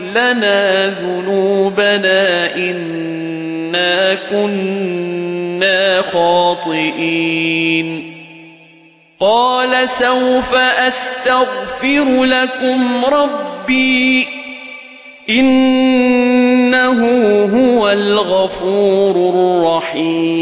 لَنَا ذُنُوبَنَا إِنَّا كُنَّا خَاطِئِينَ. قَالَ سَوْفَ أَسْتَغْفِرُ لَكُمْ رَبِّي إِنَّهُ هُوَ الْغَفُورُ الرَّحِيمُ.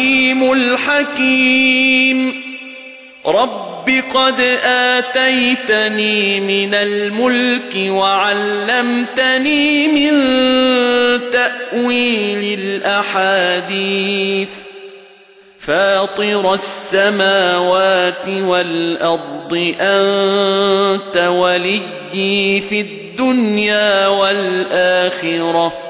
الْعَلِيمُ الْحَكِيمُ. رَبِّ قَدْ آتَيْتَنِي مِنَ الْمُلْكِ وَعَلَّمْتَنِي مِن تَأْوِيلِ الْأَحَادِيثِ. فَاطِرَ السَّمَاوَاتِ وَالْأَرْضِ أَنْتَ وَلِيِّي فِي الدُّنْيَا وَالْآخِرَةِ.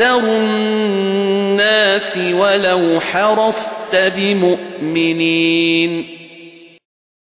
أَكْثَرُ النَّاسِ وَلَوْ حَرَصْتَ بِمُؤْمِنِينَ.